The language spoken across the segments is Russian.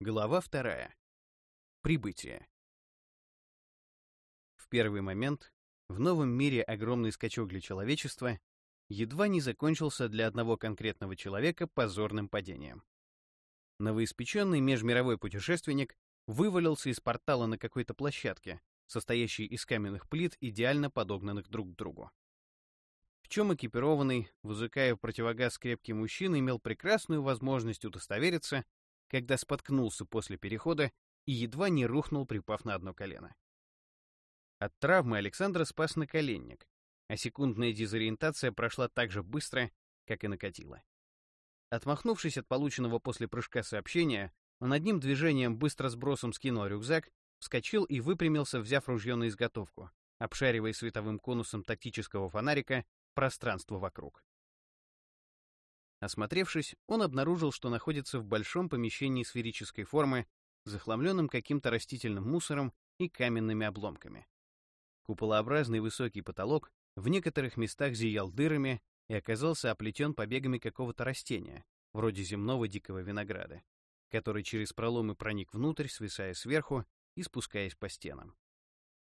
Глава вторая. Прибытие. В первый момент в новом мире огромный скачок для человечества едва не закончился для одного конкретного человека позорным падением. Новоиспеченный межмировой путешественник вывалился из портала на какой-то площадке, состоящей из каменных плит, идеально подогнанных друг к другу. В чем экипированный, вызыкая противогаз крепкий мужчина имел прекрасную возможность удостовериться, когда споткнулся после перехода и едва не рухнул, припав на одно колено. От травмы Александра спас наколенник, а секундная дезориентация прошла так же быстро, как и накатила. Отмахнувшись от полученного после прыжка сообщения, он одним движением быстро сбросом скинул рюкзак, вскочил и выпрямился, взяв ружье на изготовку, обшаривая световым конусом тактического фонарика пространство вокруг. Осмотревшись, он обнаружил, что находится в большом помещении сферической формы, захламленном каким-то растительным мусором и каменными обломками. Куполообразный высокий потолок в некоторых местах зиял дырами и оказался оплетен побегами какого-то растения, вроде земного дикого винограда, который через проломы проник внутрь, свисая сверху и спускаясь по стенам.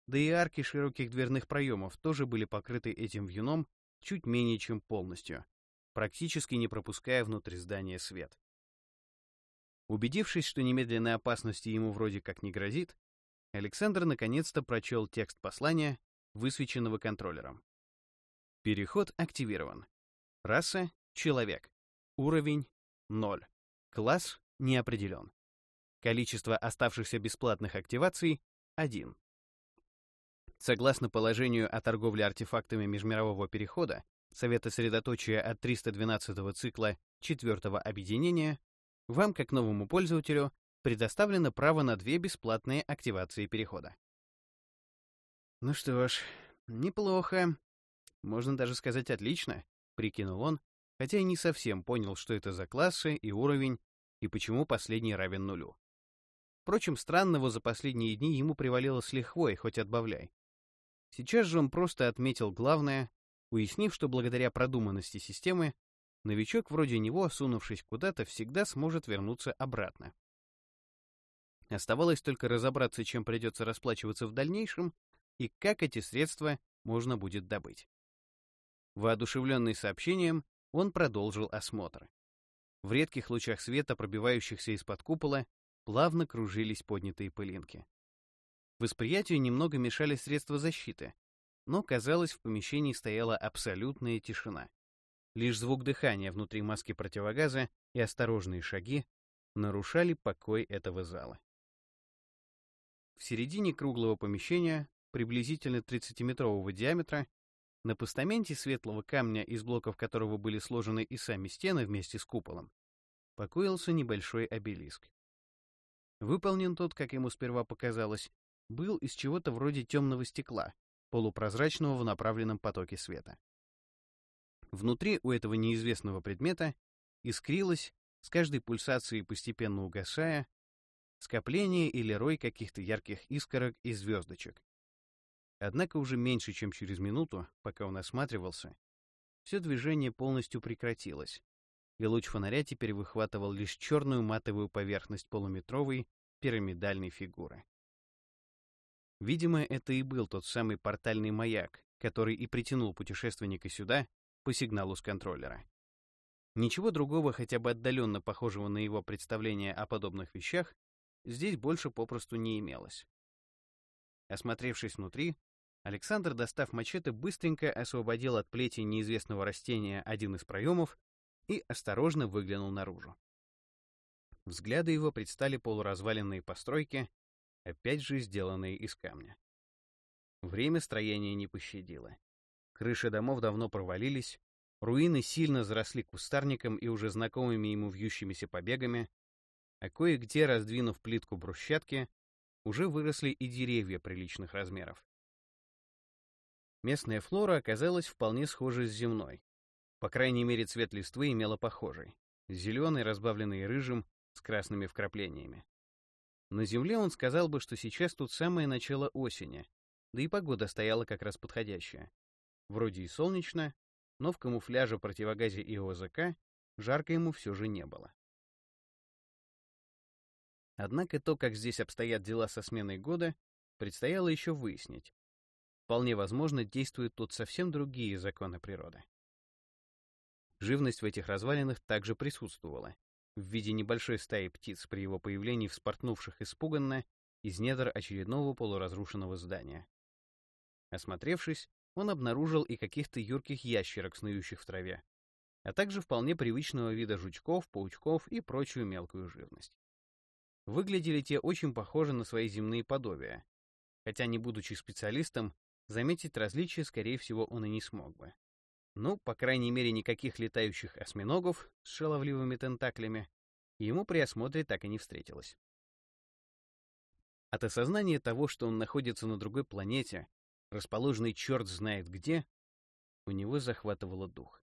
Да и арки широких дверных проемов тоже были покрыты этим вьюном чуть менее чем полностью, практически не пропуская внутрь здания свет. Убедившись, что немедленной опасности ему вроде как не грозит, Александр наконец-то прочел текст послания, высвеченного контроллером. Переход активирован. Раса — человек. Уровень — 0. Класс — не определен. Количество оставшихся бесплатных активаций — 1. Согласно положению о торговле артефактами межмирового перехода, Совета средоточия от 312 цикла 4 объединения, вам, как новому пользователю, предоставлено право на две бесплатные активации перехода. Ну что ж, неплохо. Можно даже сказать отлично, прикинул он, хотя и не совсем понял, что это за классы и уровень, и почему последний равен нулю. Впрочем, странного за последние дни ему привалило с лихвой, хоть отбавляй. Сейчас же он просто отметил главное, уяснив, что благодаря продуманности системы, новичок вроде него, сунувшись куда-то, всегда сможет вернуться обратно. Оставалось только разобраться, чем придется расплачиваться в дальнейшем и как эти средства можно будет добыть. Воодушевленный сообщением, он продолжил осмотр. В редких лучах света, пробивающихся из-под купола, плавно кружились поднятые пылинки. Восприятию немного мешали средства защиты, но, казалось, в помещении стояла абсолютная тишина. Лишь звук дыхания внутри маски противогаза и осторожные шаги нарушали покой этого зала. В середине круглого помещения, приблизительно 30-метрового диаметра, на постаменте светлого камня, из блоков которого были сложены и сами стены вместе с куполом, покоился небольшой обелиск. Выполнен тот, как ему сперва показалось, был из чего-то вроде темного стекла, полупрозрачного в направленном потоке света. Внутри у этого неизвестного предмета искрилось, с каждой пульсацией постепенно угасая, скопление или рой каких-то ярких искорок и звездочек. Однако уже меньше, чем через минуту, пока он осматривался, все движение полностью прекратилось, и луч фонаря теперь выхватывал лишь черную матовую поверхность полуметровой пирамидальной фигуры. Видимо, это и был тот самый портальный маяк, который и притянул путешественника сюда по сигналу с контроллера. Ничего другого, хотя бы отдаленно похожего на его представление о подобных вещах, здесь больше попросту не имелось. Осмотревшись внутри, Александр, достав мачете, быстренько освободил от плети неизвестного растения один из проемов и осторожно выглянул наружу. Взгляды его предстали полуразваленные постройки, опять же сделанные из камня. Время строения не пощадило. Крыши домов давно провалились, руины сильно заросли кустарником и уже знакомыми ему вьющимися побегами, а кое-где, раздвинув плитку брусчатки, уже выросли и деревья приличных размеров. Местная флора оказалась вполне схожей с земной. По крайней мере, цвет листвы имела похожий. Зеленый, разбавленный рыжим, с красными вкраплениями. На Земле он сказал бы, что сейчас тут самое начало осени, да и погода стояла как раз подходящая. Вроде и солнечно, но в камуфляже, противогазе и ОЗК жарко ему все же не было. Однако то, как здесь обстоят дела со сменой года, предстояло еще выяснить. Вполне возможно, действуют тут совсем другие законы природы. Живность в этих развалинах также присутствовала, в виде небольшой стаи птиц при его появлении вспорхнувших испуганно из недр очередного полуразрушенного здания. Осмотревшись, он обнаружил и каких-то юрких ящерок, снующих в траве, а также вполне привычного вида жучков, паучков и прочую мелкую живность. Выглядели те очень похожи на свои земные подобия, хотя, не будучи специалистом, заметить различия, скорее всего, он и не смог бы. Ну, по крайней мере, никаких летающих осьминогов с шаловливыми тентаклями ему при осмотре так и не встретилось. От осознания того, что он находится на другой планете, расположенной черт знает где, у него захватывало дух.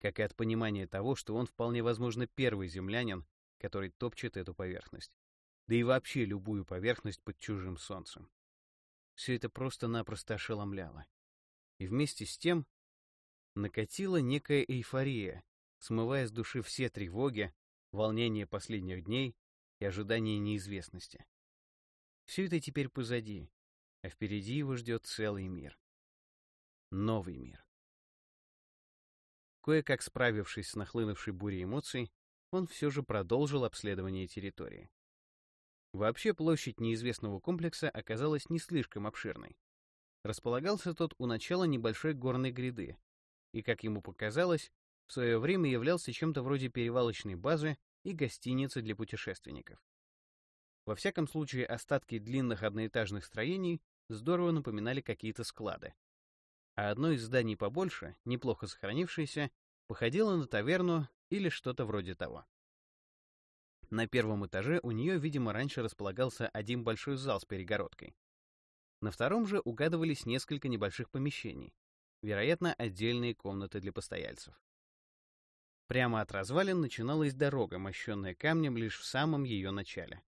Как и от понимания того, что он вполне возможно первый землянин, который топчет эту поверхность. Да и вообще любую поверхность под чужим солнцем. Все это просто-напросто ошеломляло. И вместе с тем накатила некая эйфория, смывая с души все тревоги, волнения последних дней и ожидания неизвестности. Все это теперь позади, а впереди его ждет целый мир. Новый мир. Кое-как справившись с нахлынувшей бурей эмоций, он все же продолжил обследование территории. Вообще площадь неизвестного комплекса оказалась не слишком обширной. Располагался тот у начала небольшой горной гряды, и, как ему показалось, в свое время являлся чем-то вроде перевалочной базы и гостиницы для путешественников. Во всяком случае, остатки длинных одноэтажных строений здорово напоминали какие-то склады. А одно из зданий побольше, неплохо сохранившееся, походило на таверну или что-то вроде того. На первом этаже у нее, видимо, раньше располагался один большой зал с перегородкой. На втором же угадывались несколько небольших помещений, вероятно, отдельные комнаты для постояльцев. Прямо от развалин начиналась дорога, мощенная камнем лишь в самом ее начале.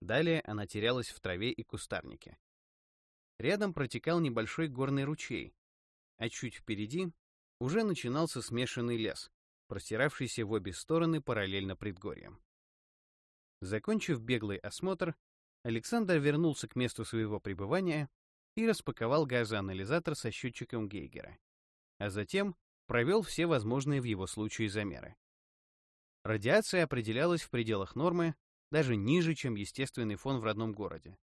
Далее она терялась в траве и кустарнике. Рядом протекал небольшой горный ручей, а чуть впереди уже начинался смешанный лес, простиравшийся в обе стороны параллельно предгорьям. Закончив беглый осмотр, Александр вернулся к месту своего пребывания и распаковал газоанализатор со счетчиком Гейгера, а затем провел все возможные в его случае замеры. Радиация определялась в пределах нормы, даже ниже, чем естественный фон в родном городе.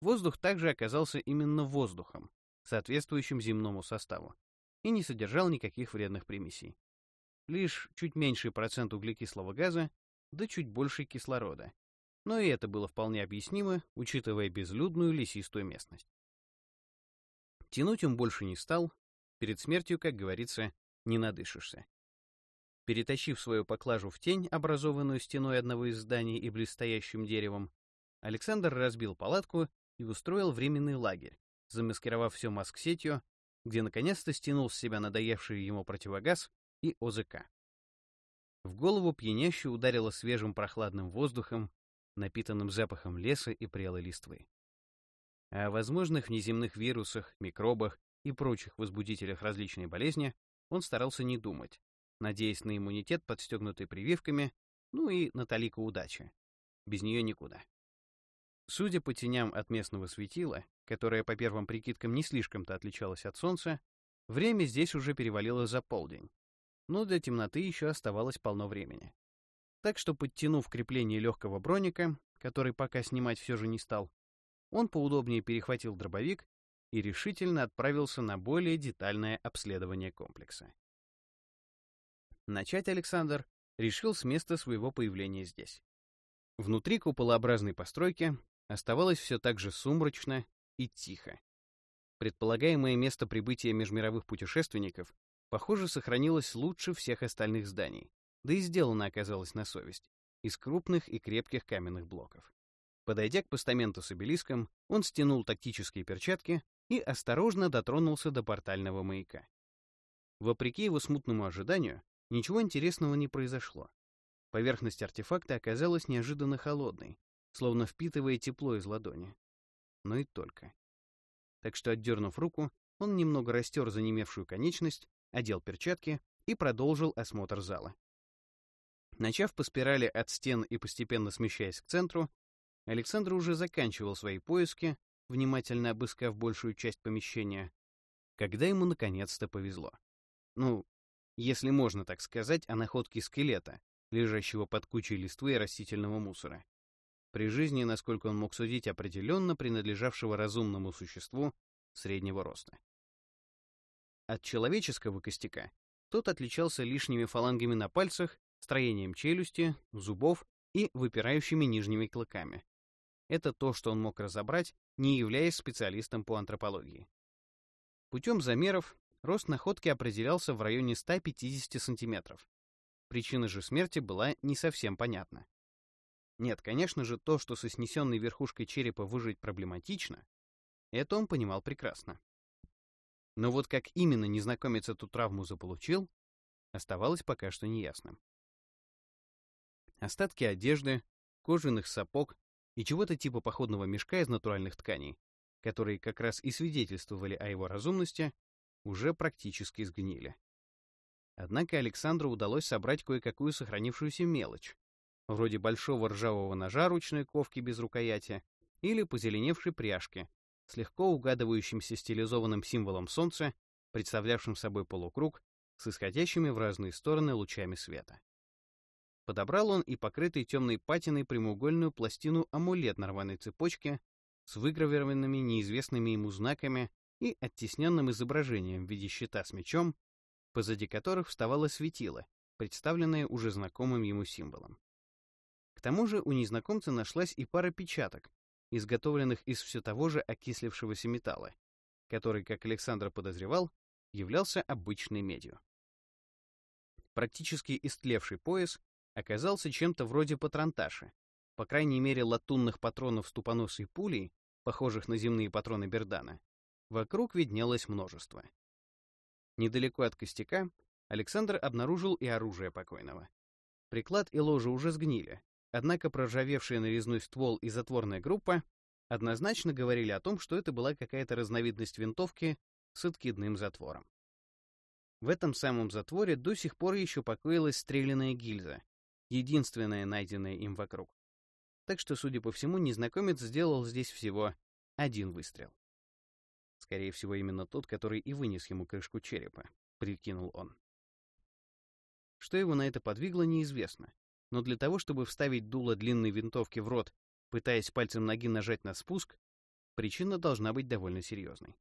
Воздух также оказался именно воздухом, соответствующим земному составу, и не содержал никаких вредных примесей. Лишь чуть меньший процент углекислого газа, да чуть больше кислорода. Но и это было вполне объяснимо, учитывая безлюдную лесистую местность. Тянуть он больше не стал, перед смертью, как говорится, не надышишься. Перетащив свою поклажу в тень, образованную стеной одного из зданий и близстоящим деревом, Александр разбил палатку и устроил временный лагерь, замаскировав все маск-сетью, где наконец-то стянул с себя надоевший ему противогаз и ОЗК. В голову пьяняще ударило свежим прохладным воздухом, напитанным запахом леса и прелой листвы о возможных внеземных вирусах, микробах и прочих возбудителях различной болезни он старался не думать, надеясь на иммунитет, подстегнутый прививками, ну и на талику удачи. Без нее никуда. Судя по теням от местного светила, которое по первым прикидкам не слишком-то отличалось от солнца, время здесь уже перевалило за полдень. Но для темноты еще оставалось полно времени. Так что, подтянув крепление легкого броника, который пока снимать все же не стал, он поудобнее перехватил дробовик и решительно отправился на более детальное обследование комплекса. Начать Александр решил с места своего появления здесь. Внутри куполообразной постройки оставалось все так же сумрачно и тихо. Предполагаемое место прибытия межмировых путешественников, похоже, сохранилось лучше всех остальных зданий, да и сделано оказалось на совесть, из крупных и крепких каменных блоков. Подойдя к постаменту с обелиском, он стянул тактические перчатки и осторожно дотронулся до портального маяка. Вопреки его смутному ожиданию, ничего интересного не произошло. Поверхность артефакта оказалась неожиданно холодной, словно впитывая тепло из ладони. Но и только. Так что, отдернув руку, он немного растер занемевшую конечность, одел перчатки и продолжил осмотр зала. Начав по спирали от стен и постепенно смещаясь к центру, Александр уже заканчивал свои поиски, внимательно обыскав большую часть помещения, когда ему наконец-то повезло. Ну, если можно так сказать, о находке скелета, лежащего под кучей листвы и растительного мусора. При жизни, насколько он мог судить, определенно принадлежавшего разумному существу среднего роста. От человеческого костяка тот отличался лишними фалангами на пальцах, строением челюсти, зубов и выпирающими нижними клыками. Это то, что он мог разобрать, не являясь специалистом по антропологии. Путем замеров рост находки определялся в районе 150 сантиметров. Причина же смерти была не совсем понятна. Нет, конечно же, то, что со снесенной верхушкой черепа выжить проблематично, это он понимал прекрасно. Но вот как именно незнакомец эту травму заполучил, оставалось пока что неясным. Остатки одежды, кожаных сапог и чего-то типа походного мешка из натуральных тканей, которые как раз и свидетельствовали о его разумности, уже практически сгнили. Однако Александру удалось собрать кое-какую сохранившуюся мелочь, вроде большого ржавого ножа ручной ковки без рукояти или позеленевшей пряжки с легко угадывающимся стилизованным символом солнца, представлявшим собой полукруг с исходящими в разные стороны лучами света. Подобрал он и покрытый темной патиной прямоугольную пластину амулет на рваной цепочке с выгравированными неизвестными ему знаками и оттесненным изображением в виде щита с мечом, позади которых вставало светило, представленное уже знакомым ему символом. К тому же у незнакомца нашлась и пара печаток, изготовленных из все того же окислившегося металла, который, как Александр подозревал, являлся обычной медью. Практически истлевший пояс оказался чем-то вроде патронташа, по крайней мере латунных патронов с тупоносой пулей, похожих на земные патроны Бердана, вокруг виднелось множество. Недалеко от костяка Александр обнаружил и оружие покойного. Приклад и ложа уже сгнили, однако проржавевший нарезной ствол и затворная группа однозначно говорили о том, что это была какая-то разновидность винтовки с откидным затвором. В этом самом затворе до сих пор еще покоилась стрелянная гильза, единственная найденная им вокруг. Так что, судя по всему, незнакомец сделал здесь всего один выстрел. Скорее всего, именно тот, который и вынес ему крышку черепа, прикинул он. Что его на это подвигло, неизвестно. Но для того, чтобы вставить дуло длинной винтовки в рот, пытаясь пальцем ноги нажать на спуск, причина должна быть довольно серьезной.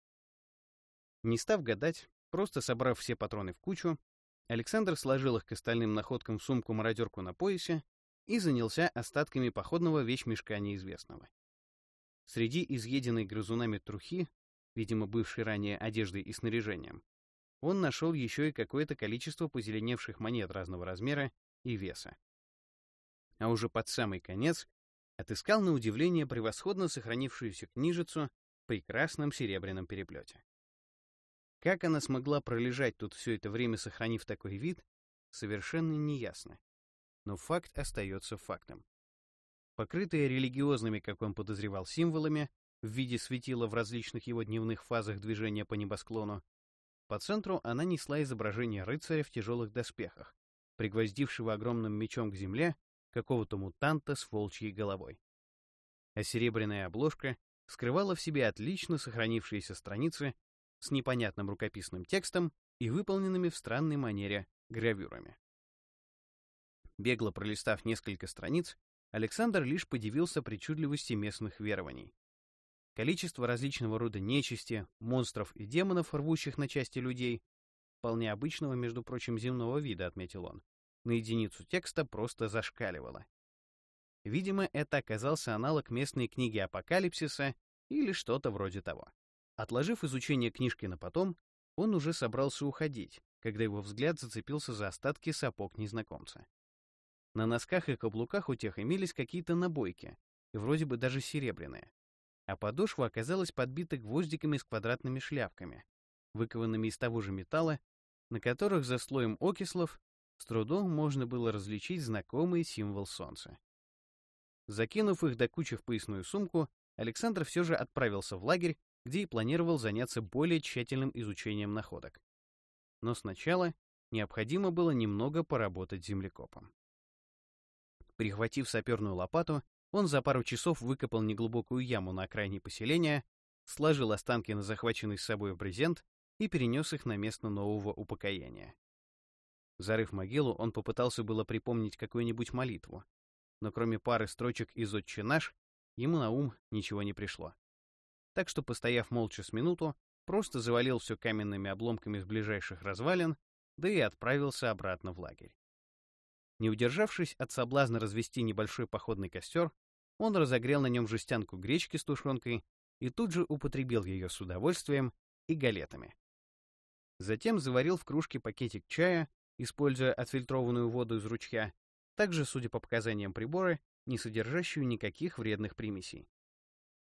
Не став гадать, просто собрав все патроны в кучу, Александр сложил их к остальным находкам в сумку-мародерку на поясе и занялся остатками походного вещмешка неизвестного. Среди изъеденной грызунами трухи, видимо, бывшей ранее одеждой и снаряжением, он нашел еще и какое-то количество позеленевших монет разного размера и веса. А уже под самый конец отыскал на удивление превосходно сохранившуюся книжицу в прекрасном серебряном переплете. Как она смогла пролежать тут все это время, сохранив такой вид, совершенно неясно. Но факт остается фактом. Покрытая религиозными, как он подозревал, символами, в виде светила в различных его дневных фазах движения по небосклону, по центру она несла изображение рыцаря в тяжелых доспехах, пригвоздившего огромным мечом к земле какого-то мутанта с волчьей головой. А серебряная обложка скрывала в себе отлично сохранившиеся страницы с непонятным рукописным текстом и выполненными в странной манере гравюрами. Бегло пролистав несколько страниц, Александр лишь подивился причудливости местных верований. Количество различного рода нечисти, монстров и демонов, рвущих на части людей, вполне обычного, между прочим, земного вида, отметил он, на единицу текста просто зашкаливало. Видимо, это оказался аналог местной книги Апокалипсиса или что-то вроде того. Отложив изучение книжки на потом, он уже собрался уходить, когда его взгляд зацепился за остатки сапог незнакомца. На носках и каблуках у тех имелись какие-то набойки, и вроде бы даже серебряные. А подошва оказалась подбита гвоздиками с квадратными шляпками, выкованными из того же металла, на которых за слоем окислов с трудом можно было различить знакомый символ солнца. Закинув их до кучи в поясную сумку, Александр все же отправился в лагерь, где и планировал заняться более тщательным изучением находок. Но сначала необходимо было немного поработать землекопом. Прихватив саперную лопату, он за пару часов выкопал неглубокую яму на окраине поселения, сложил останки на захваченный с собой брезент и перенес их на место нового упокоения. Зарыв могилу, он попытался было припомнить какую-нибудь молитву, но кроме пары строчек из «Отче наш», ему на ум ничего не пришло. Так что, постояв молча с минуту, просто завалил все каменными обломками с ближайших развалин, да и отправился обратно в лагерь. Не удержавшись от соблазна развести небольшой походный костер, он разогрел на нем жестянку гречки с тушенкой и тут же употребил ее с удовольствием и галетами. Затем заварил в кружке пакетик чая, используя отфильтрованную воду из ручья, также, судя по показаниям прибора, не содержащую никаких вредных примесей.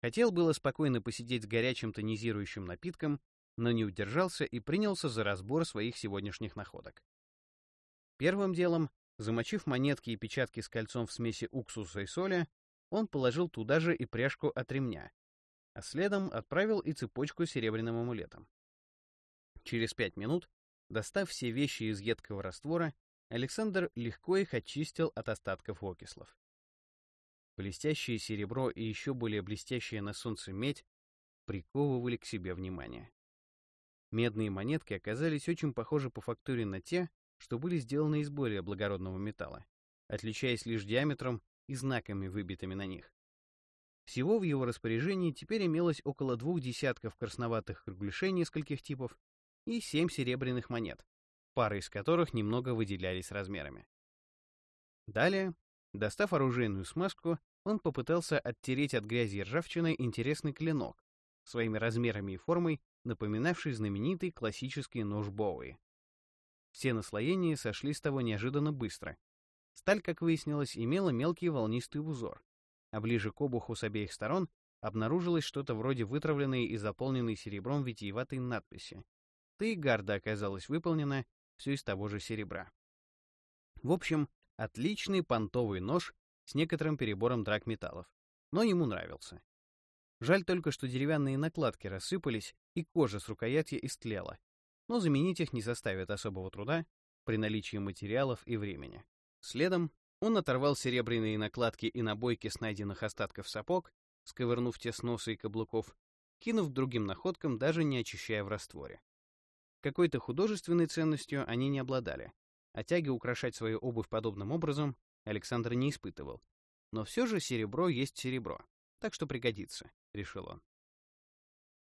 Хотел было спокойно посидеть с горячим тонизирующим напитком, но не удержался и принялся за разбор своих сегодняшних находок. Первым делом, замочив монетки и печатки с кольцом в смеси уксуса и соли, он положил туда же и пряжку от ремня, а следом отправил и цепочку с серебряным амулетом. Через пять минут, достав все вещи из едкого раствора, Александр легко их очистил от остатков окислов. Блестящее серебро и еще более блестящая на солнце медь приковывали к себе внимание. Медные монетки оказались очень похожи по фактуре на те, что были сделаны из более благородного металла, отличаясь лишь диаметром и знаками, выбитыми на них. Всего в его распоряжении теперь имелось около двух десятков красноватых кругляшей нескольких типов и семь серебряных монет, пары из которых немного выделялись размерами. Далее, достав оружейную смазку, он попытался оттереть от грязи и ржавчины интересный клинок, своими размерами и формой напоминавший знаменитый классический нож Боуи. Все наслоения сошли с того неожиданно быстро. Сталь, как выяснилось, имела мелкий волнистый узор, а ближе к обуху с обеих сторон обнаружилось что-то вроде вытравленной и заполненной серебром витиеватой надписи. Да гарда оказалась выполнена все из того же серебра. В общем, отличный понтовый нож с некоторым перебором драгметаллов, но ему нравился. Жаль только, что деревянные накладки рассыпались, и кожа с рукоятки истлела, но заменить их не составит особого труда при наличии материалов и времени. Следом он оторвал серебряные накладки и набойки с найденных остатков сапог, сковырнув те с носа и каблуков, кинув другим находкам, даже не очищая в растворе. Какой-то художественной ценностью они не обладали, а тяги украшать свою обувь подобным образом Александр не испытывал. Но все же серебро есть серебро, так что пригодится, решил он.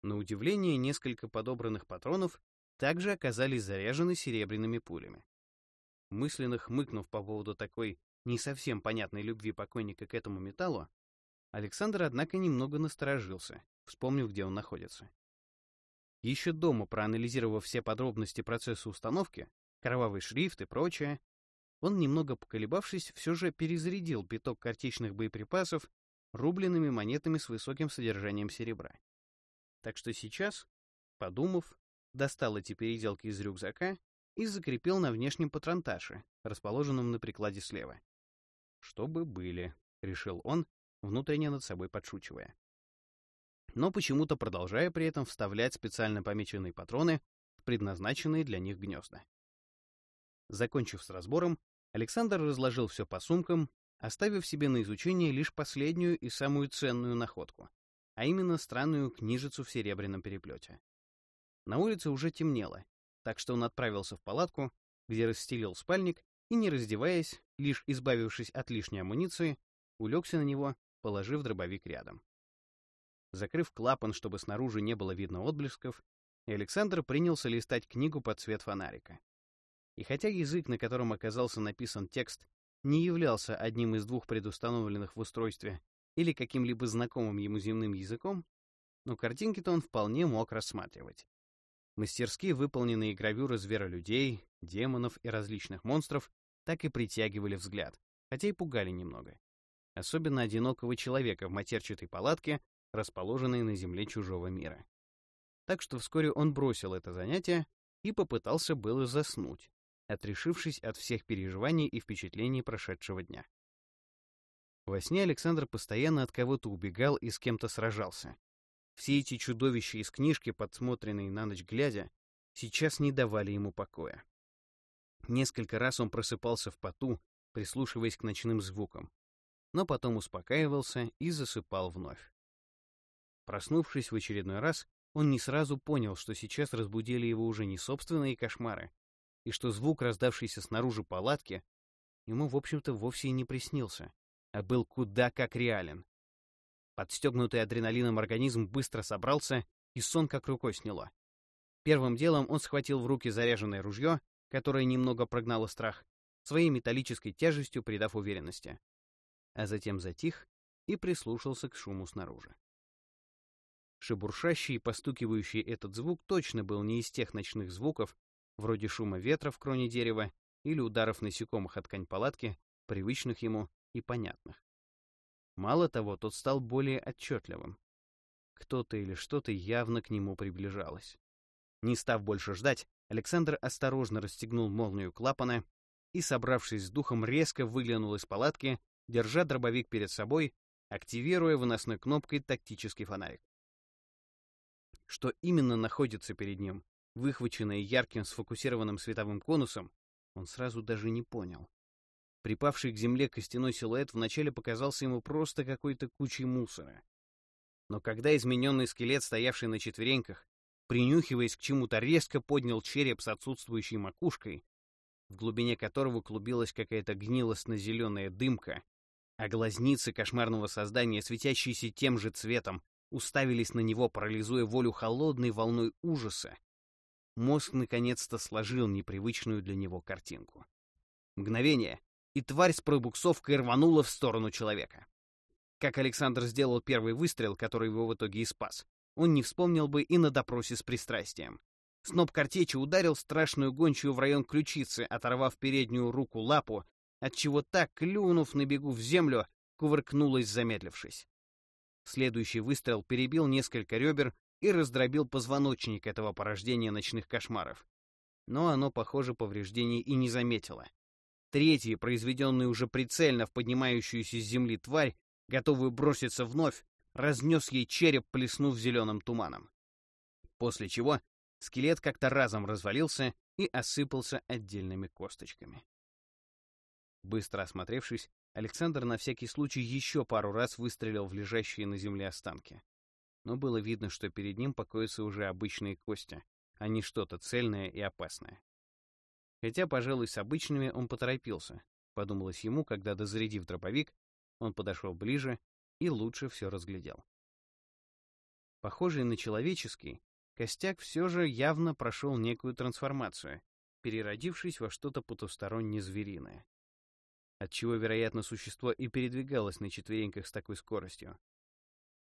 На удивление, несколько подобранных патронов также оказались заряжены серебряными пулями. Мысленно хмыкнув по поводу такой не совсем понятной любви покойника к этому металлу, Александр, однако, немного насторожился, вспомнив, где он находится. Еще дома, проанализировав все подробности процесса установки, кровавый шрифт и прочее, он, немного поколебавшись, все же перезарядил пяток картечных боеприпасов рубленными монетами с высоким содержанием серебра. Так что сейчас, подумав, достал эти переделки из рюкзака и закрепил на внешнем патронташе, расположенном на прикладе слева. «Чтобы были», — решил он, внутренне над собой подшучивая. Но почему-то продолжая при этом вставлять специально помеченные патроны в предназначенные для них гнезда. Закончив с разбором, Александр разложил все по сумкам, оставив себе на изучение лишь последнюю и самую ценную находку, а именно странную книжицу в серебряном переплете. На улице уже темнело, так что он отправился в палатку, где расстелил спальник и, не раздеваясь, лишь избавившись от лишней амуниции, улегся на него, положив дробовик рядом. Закрыв клапан, чтобы снаружи не было видно отблесков, Александр принялся листать книгу под свет фонарика. И хотя язык, на котором оказался написан текст, не являлся одним из двух предустановленных в устройстве или каким-либо знакомым ему земным языком, но картинки-то он вполне мог рассматривать. Мастерски выполненные гравюры зверолюдей, демонов и различных монстров так и притягивали взгляд, хотя и пугали немного. Особенно одинокого человека в матерчатой палатке, расположенной на земле чужого мира. Так что вскоре он бросил это занятие и попытался было заснуть, отрешившись от всех переживаний и впечатлений прошедшего дня. Во сне Александр постоянно от кого-то убегал и с кем-то сражался. Все эти чудовища из книжки, подсмотренные на ночь глядя, сейчас не давали ему покоя. Несколько раз он просыпался в поту, прислушиваясь к ночным звукам. но потом успокаивался и засыпал вновь. Проснувшись в очередной раз, он не сразу понял, что сейчас разбудили его уже не собственные кошмары, и что звук, раздавшийся снаружи палатки, ему, в общем-то, вовсе и не приснился, а был куда как реален. Подстегнутый адреналином организм быстро собрался, и сон как рукой сняло. Первым делом он схватил в руки заряженное ружье, которое немного прогнало страх, своей металлической тяжестью придав уверенности. А затем затих и прислушался к шуму снаружи. Шебуршащий и постукивающий этот звук точно был не из тех ночных звуков, вроде шума ветра в кроне дерева или ударов насекомых от ткань палатки, привычных ему и понятных. Мало того, тот стал более отчетливым. Кто-то или что-то явно к нему приближалось. Не став больше ждать, Александр осторожно расстегнул молнию клапана и, собравшись с духом, резко выглянул из палатки, держа дробовик перед собой, активируя выносной кнопкой тактический фонарик. Что именно находится перед ним, выхваченное ярким сфокусированным световым конусом, он сразу даже не понял. Припавший к земле костяной силуэт вначале показался ему просто какой-то кучей мусора. Но когда измененный скелет, стоявший на четвереньках, принюхиваясь к чему-то, резко поднял череп с отсутствующей макушкой, в глубине которого клубилась какая-то гнилостно-зеленая дымка, а глазницы кошмарного создания, светящиеся тем же цветом, уставились на него, парализуя волю холодной волной ужаса, мозг наконец-то сложил непривычную для него картинку. Мгновение, и тварь с пробуксовкой рванула в сторону человека. Как Александр сделал первый выстрел, который его в итоге и спас, он не вспомнил бы и на допросе с пристрастием. Сноп картечи ударил страшную гончую в район ключицы, оторвав переднюю руку лапу, отчего так, клюнув на бегу в землю, кувыркнулась, замедлившись. Следующий выстрел перебил несколько ребер и раздробил позвоночник этого порождения ночных кошмаров. Но оно, похоже, повреждений и не заметило. Третий, произведенный уже прицельно в поднимающуюся с земли тварь, готовую броситься вновь, разнес ей череп, плеснув зеленым туманом. После чего скелет как-то разом развалился и осыпался отдельными косточками. Быстро осмотревшись, Александр на всякий случай еще пару раз выстрелил в лежащие на земле останки. Но было видно, что перед ним покоятся уже обычные кости, а не что-то цельное и опасное. Хотя, пожалуй, с обычными он поторопился, подумалось ему, когда, дозарядив дробовик, он подошел ближе и лучше все разглядел. Похожий на человеческий, костяк все же явно прошел некую трансформацию, переродившись во что-то потусторонне звериное отчего, вероятно, существо и передвигалось на четвереньках с такой скоростью.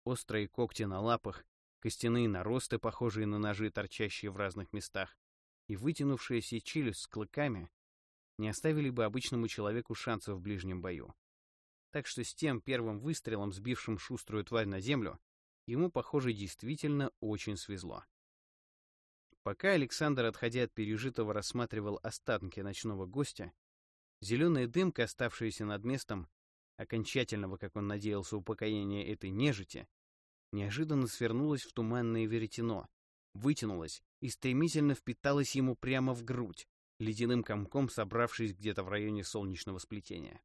Острые когти на лапах, костяные наросты, похожие на ножи, торчащие в разных местах, и вытянувшаяся челюсть с клыками не оставили бы обычному человеку шансов в ближнем бою. Так что с тем первым выстрелом, сбившим шуструю тварь на землю, ему, похоже, действительно очень свезло. Пока Александр, отходя от пережитого, рассматривал останки ночного гостя, Зеленая дымка, оставшаяся над местом окончательного, как он надеялся, упокоения этой нежити, неожиданно свернулась в туманное веретено, вытянулась и стремительно впиталась ему прямо в грудь, ледяным комком собравшись где-то в районе солнечного сплетения.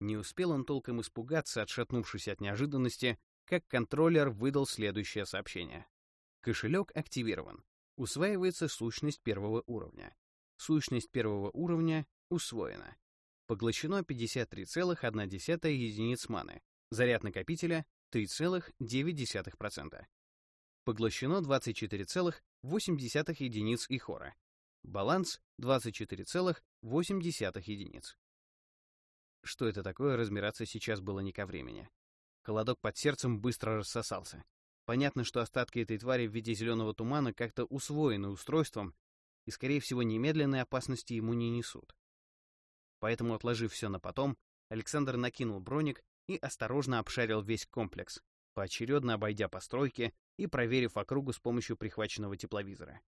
Не успел он толком испугаться, отшатнувшись от неожиданности, как контроллер выдал следующее сообщение. Кошелек активирован. Усваивается сущность первого уровня. Сущность первого уровня Усвоено. Поглощено 53,1 единиц маны. Заряд накопителя 3,9%. Поглощено 24,8 единиц ихора. Баланс 24,8 единиц. Что это такое, разбираться сейчас было не ко времени. Холодок под сердцем быстро рассосался. Понятно, что остатки этой твари в виде зеленого тумана как-то усвоены устройством и, скорее всего, немедленной опасности ему не несут. Поэтому, отложив все на потом, Александр накинул броник и осторожно обшарил весь комплекс, поочередно обойдя постройки и проверив округу с помощью прихваченного тепловизора.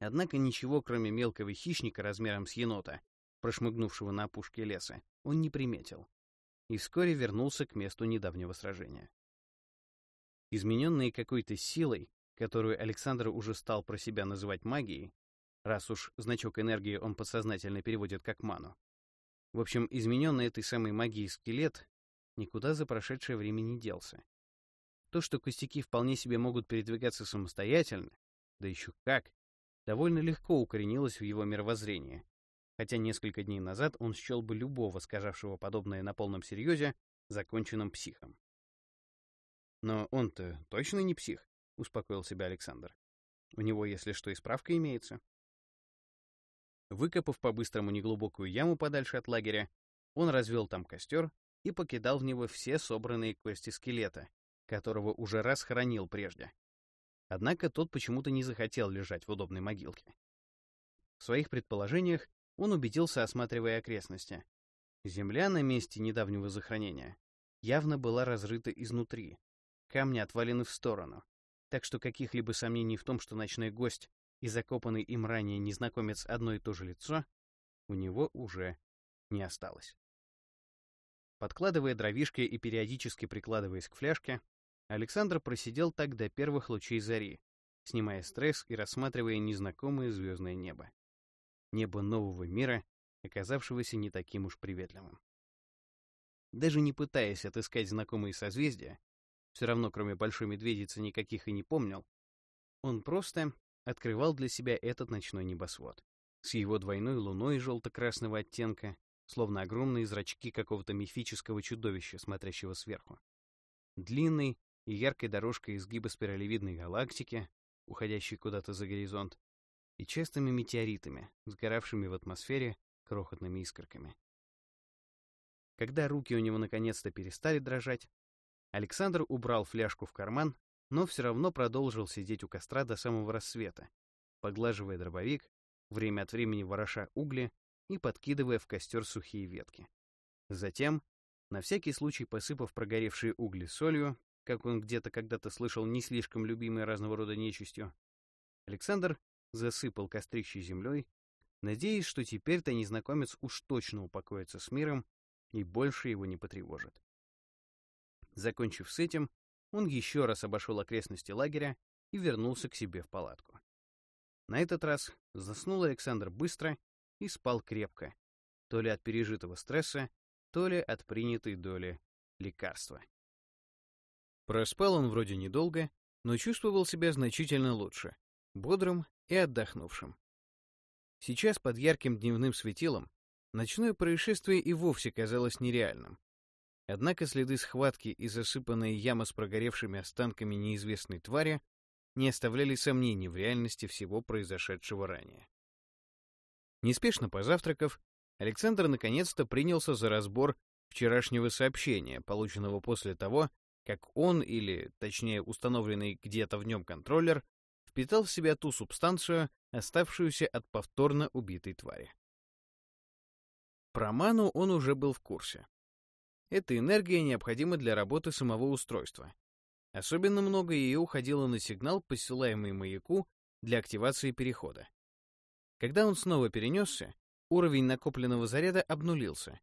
Однако ничего, кроме мелкого хищника размером с енота, прошмыгнувшего на опушке леса, он не приметил. И вскоре вернулся к месту недавнего сражения. Измененные какой-то силой, которую Александр уже стал про себя называть магией, раз уж значок энергии он подсознательно переводит как ману. В общем, измененный этой самой магией скелет никуда за прошедшее время не делся. То, что костяки вполне себе могут передвигаться самостоятельно, да еще как, довольно легко укоренилось в его мировоззрении, хотя несколько дней назад он счел бы любого, сказавшего подобное на полном серьезе, законченным психом. «Но он-то точно не псих», — успокоил себя Александр. «У него, если что, и справка имеется». Выкопав по-быстрому неглубокую яму подальше от лагеря, он развел там костер и покидал в него все собранные кости скелета, которого уже раз хоронил прежде. Однако тот почему-то не захотел лежать в удобной могилке. В своих предположениях он убедился, осматривая окрестности. Земля на месте недавнего захоронения явно была разрыта изнутри, камни отвалены в сторону, так что каких-либо сомнений в том, что ночной гость и закопанный им ранее незнакомец одно и то же лицо, у него уже не осталось. Подкладывая дровишки и периодически прикладываясь к фляжке, Александр просидел так до первых лучей зари, снимая стресс и рассматривая незнакомое звездное небо. Небо нового мира, оказавшегося не таким уж приветливым. Даже не пытаясь отыскать знакомые созвездия, все равно кроме Большой Медведицы никаких и не помнил, он просто открывал для себя этот ночной небосвод с его двойной луной желто-красного оттенка, словно огромные зрачки какого-то мифического чудовища, смотрящего сверху. Длинной и яркой дорожкой изгиба спиралевидной галактики, уходящей куда-то за горизонт, и частыми метеоритами, сгоравшими в атмосфере крохотными искорками. Когда руки у него наконец-то перестали дрожать, Александр убрал фляжку в карман, но все равно продолжил сидеть у костра до самого рассвета, поглаживая дробовик, время от времени вороша угли и подкидывая в костер сухие ветки. Затем, на всякий случай посыпав прогоревшие угли солью, как он где-то когда-то слышал не слишком любимой разного рода нечистью, Александр засыпал кострище землей, надеясь, что теперь-то незнакомец уж точно упокоится с миром и больше его не потревожит. Закончив с этим, он еще раз обошел окрестности лагеря и вернулся к себе в палатку. На этот раз заснул Александр быстро и спал крепко, то ли от пережитого стресса, то ли от принятой доли лекарства. Проспал он вроде недолго, но чувствовал себя значительно лучше, бодрым и отдохнувшим. Сейчас под ярким дневным светилом ночное происшествие и вовсе казалось нереальным. Однако следы схватки и засыпанная яма с прогоревшими останками неизвестной твари не оставляли сомнений в реальности всего произошедшего ранее. Неспешно позавтракав, Александр наконец-то принялся за разбор вчерашнего сообщения, полученного после того, как он, или, точнее, установленный где-то в нем контроллер, впитал в себя ту субстанцию, оставшуюся от повторно убитой твари. Про ману он уже был в курсе. Эта энергия необходима для работы самого устройства. Особенно много ее уходило на сигнал, посылаемый маяку для активации перехода. Когда он снова перенесся, уровень накопленного заряда обнулился,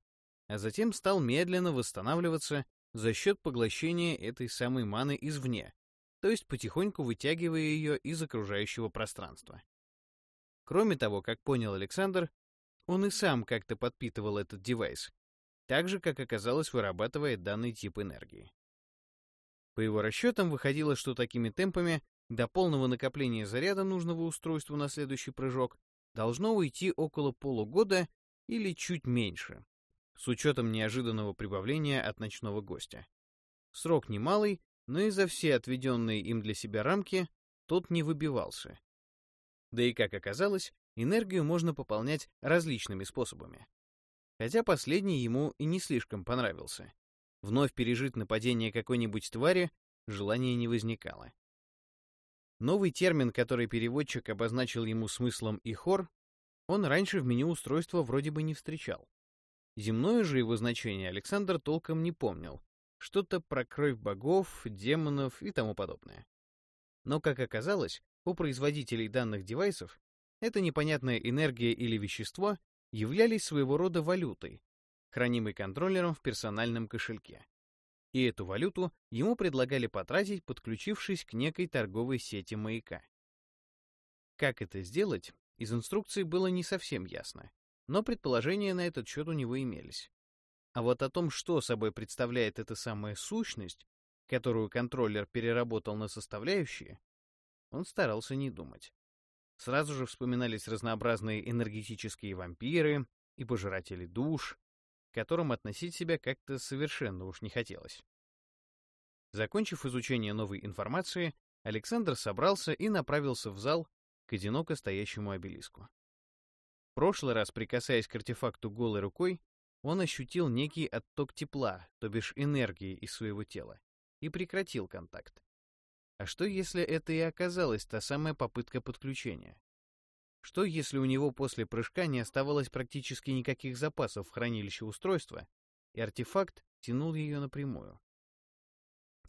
а затем стал медленно восстанавливаться за счет поглощения этой самой маны извне, то есть потихоньку вытягивая ее из окружающего пространства. Кроме того, как понял Александр, он и сам как-то подпитывал этот девайс, так же, как оказалось, вырабатывая данный тип энергии. По его расчетам выходило, что такими темпами до полного накопления заряда нужного устройства на следующий прыжок должно уйти около полугода или чуть меньше, с учетом неожиданного прибавления от ночного гостя. Срок немалый, но и за все отведенные им для себя рамки тот не выбивался. Да и, как оказалось, энергию можно пополнять различными способами хотя последний ему и не слишком понравился. Вновь пережить нападение какой-нибудь твари желания не возникало. Новый термин, который переводчик обозначил ему смыслом и хор, он раньше в меню устройства вроде бы не встречал. Земное же его значение Александр толком не помнил. Что-то про кровь богов, демонов и тому подобное. Но, как оказалось, у производителей данных девайсов эта непонятная энергия или вещество являлись своего рода валютой, хранимой контроллером в персональном кошельке. И эту валюту ему предлагали потратить, подключившись к некой торговой сети маяка. Как это сделать, из инструкции было не совсем ясно, но предположения на этот счет у него имелись. А вот о том, что собой представляет эта самая сущность, которую контроллер переработал на составляющие, он старался не думать. Сразу же вспоминались разнообразные энергетические вампиры и пожиратели душ, к которым относить себя как-то совершенно уж не хотелось. Закончив изучение новой информации, Александр собрался и направился в зал к одиноко стоящему обелиску. В прошлый раз, прикасаясь к артефакту голой рукой, он ощутил некий отток тепла, то бишь энергии из своего тела, и прекратил контакт. А что, если это и оказалась та самая попытка подключения? Что, если у него после прыжка не оставалось практически никаких запасов в хранилище устройства, и артефакт тянул ее напрямую?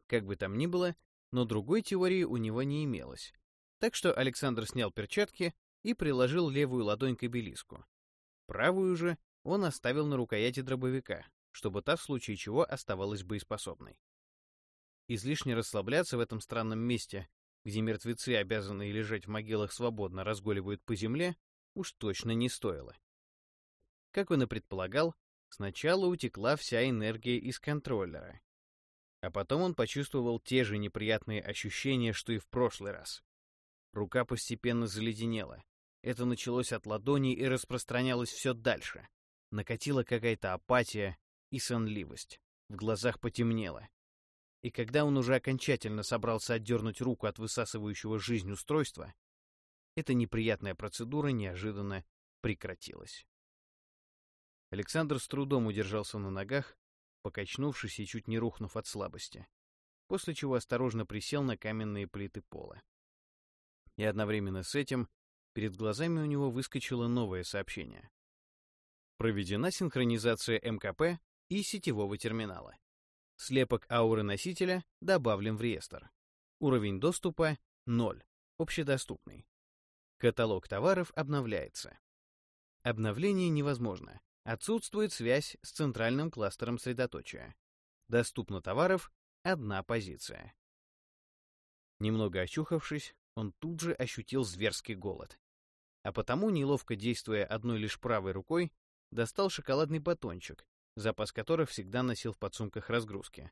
Как бы там ни было, но другой теории у него не имелось. Так что Александр снял перчатки и приложил левую ладонь к обелиску. Правую же он оставил на рукояти дробовика, чтобы та в случае чего оставалась боеспособной. Излишне расслабляться в этом странном месте, где мертвецы, обязанные лежать в могилах свободно, разгуливают по земле, уж точно не стоило. Как он и предполагал, сначала утекла вся энергия из контроллера. А потом он почувствовал те же неприятные ощущения, что и в прошлый раз. Рука постепенно заледенела. Это началось от ладони и распространялось все дальше. Накатила какая-то апатия и сонливость. В глазах потемнело. И когда он уже окончательно собрался отдернуть руку от высасывающего жизнь устройства, эта неприятная процедура неожиданно прекратилась. Александр с трудом удержался на ногах, покачнувшись и чуть не рухнув от слабости, после чего осторожно присел на каменные плиты пола. И одновременно с этим перед глазами у него выскочило новое сообщение. Проведена синхронизация МКП и сетевого терминала. Слепок ауры носителя добавлен в реестр. Уровень доступа — 0, общедоступный. Каталог товаров обновляется. Обновление невозможно. Отсутствует связь с центральным кластером средоточия. Доступно товаров — одна позиция. Немного очухавшись, он тут же ощутил зверский голод. А потому, неловко действуя одной лишь правой рукой, достал шоколадный батончик, запас которых всегда носил в подсумках разгрузки,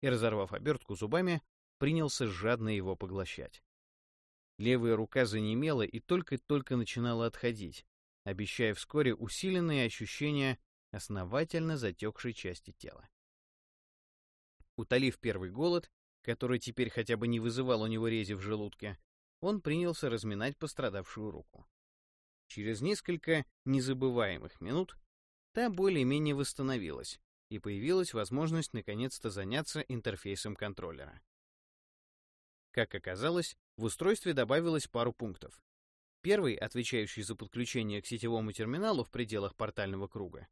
и, разорвав обертку зубами, принялся жадно его поглощать. Левая рука занемела и только-только начинала отходить, обещая вскоре усиленные ощущения основательно затекшей части тела. Утолив первый голод, который теперь хотя бы не вызывал у него рези в желудке, он принялся разминать пострадавшую руку. Через несколько незабываемых минут Та более-менее восстановилась, и появилась возможность наконец-то заняться интерфейсом контроллера. Как оказалось, в устройстве добавилось пару пунктов. Первый, отвечающий за подключение к сетевому терминалу в пределах портального круга,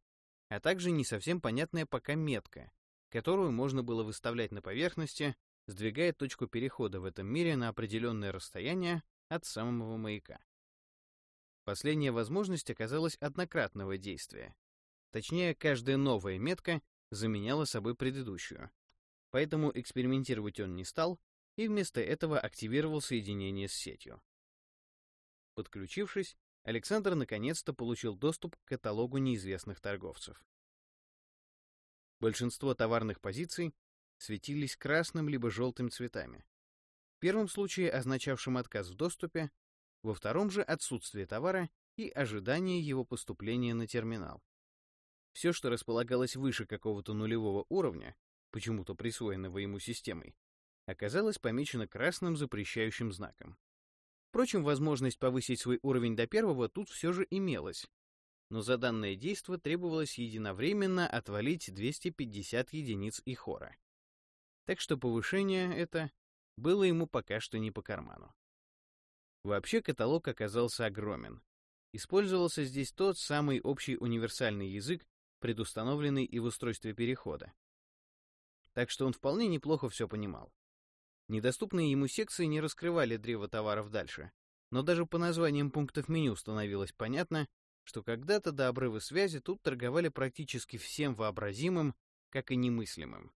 а также не совсем понятная пока метка, которую можно было выставлять на поверхности, сдвигая точку перехода в этом мире на определенное расстояние от самого маяка. Последняя возможность оказалась однократного действия, Точнее, каждая новая метка заменяла собой предыдущую. Поэтому экспериментировать он не стал и вместо этого активировал соединение с сетью. Подключившись, Александр наконец-то получил доступ к каталогу неизвестных торговцев. Большинство товарных позиций светились красным либо желтым цветами. В первом случае означавшим отказ в доступе, во втором же отсутствие товара и ожидание его поступления на терминал. Все, что располагалось выше какого-то нулевого уровня, почему-то присвоенного ему системой, оказалось помечено красным запрещающим знаком. Впрочем, возможность повысить свой уровень до первого тут все же имелась, но за данное действо требовалось единовременно отвалить 250 единиц и хора. Так что повышение это было ему пока что не по карману. Вообще каталог оказался огромен. Использовался здесь тот самый общий универсальный язык, предустановленный и в устройстве перехода. Так что он вполне неплохо все понимал. Недоступные ему секции не раскрывали древо товаров дальше, но даже по названиям пунктов меню становилось понятно, что когда-то до обрыва связи тут торговали практически всем вообразимым, как и немыслимым,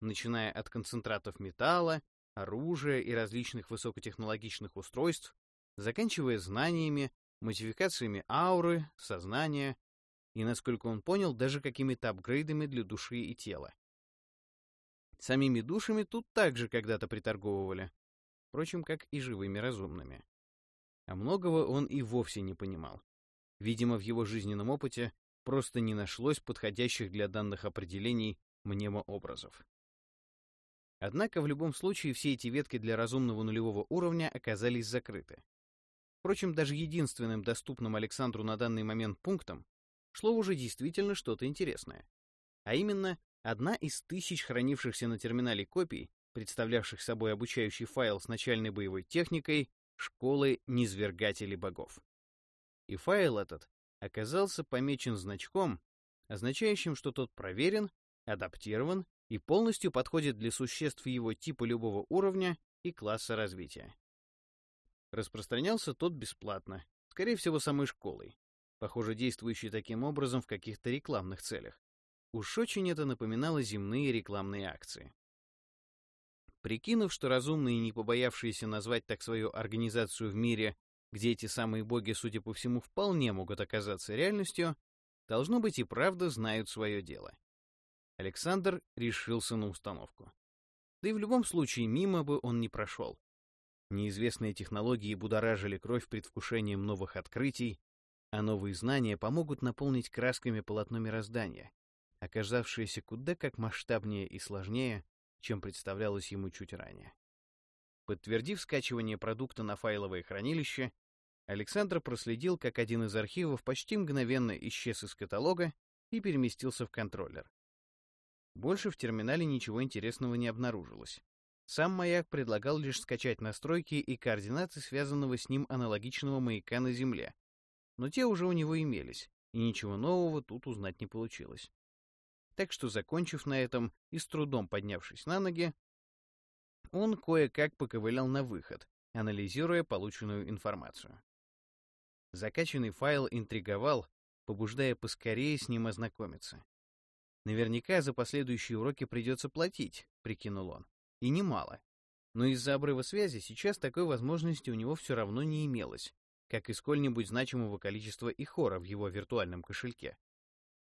начиная от концентратов металла, оружия и различных высокотехнологичных устройств, заканчивая знаниями, модификациями ауры, сознания и, насколько он понял, даже какими-то апгрейдами для души и тела. Самими душами тут также когда-то приторговывали, впрочем, как и живыми разумными. А многого он и вовсе не понимал. Видимо, в его жизненном опыте просто не нашлось подходящих для данных определений мнемообразов. Однако в любом случае все эти ветки для разумного нулевого уровня оказались закрыты. Впрочем, даже единственным доступным Александру на данный момент пунктом шло уже действительно что-то интересное. А именно, одна из тысяч хранившихся на терминале копий, представлявших собой обучающий файл с начальной боевой техникой школы низвергателей богов. И файл этот оказался помечен значком, означающим, что тот проверен, адаптирован и полностью подходит для существ его типа любого уровня и класса развития. Распространялся тот бесплатно, скорее всего, самой школой, похоже, действующей таким образом в каких-то рекламных целях. Уж очень это напоминало земные рекламные акции. Прикинув, что разумные, не побоявшиеся назвать так свою организацию в мире, где эти самые боги, судя по всему, вполне могут оказаться реальностью, должно быть и правда знают свое дело. Александр решился на установку. Да и в любом случае мимо бы он не прошел. Неизвестные технологии будоражили кровь предвкушением новых открытий, а новые знания помогут наполнить красками полотно мироздания, оказавшееся куда как масштабнее и сложнее, чем представлялось ему чуть ранее. Подтвердив скачивание продукта на файловое хранилище, Александр проследил, как один из архивов почти мгновенно исчез из каталога и переместился в контроллер. Больше в терминале ничего интересного не обнаружилось. Сам маяк предлагал лишь скачать настройки и координаты связанного с ним аналогичного маяка на Земле. Но те уже у него имелись, и ничего нового тут узнать не получилось. Так что, закончив на этом и с трудом поднявшись на ноги, он кое-как поковылял на выход, анализируя полученную информацию. Закачанный файл интриговал, побуждая поскорее с ним ознакомиться. Наверняка за последующие уроки придется платить, прикинул он. И немало. Но из-за обрыва связи сейчас такой возможности у него все равно не имелось, как и сколь-нибудь значимого количества ихора в его виртуальном кошельке.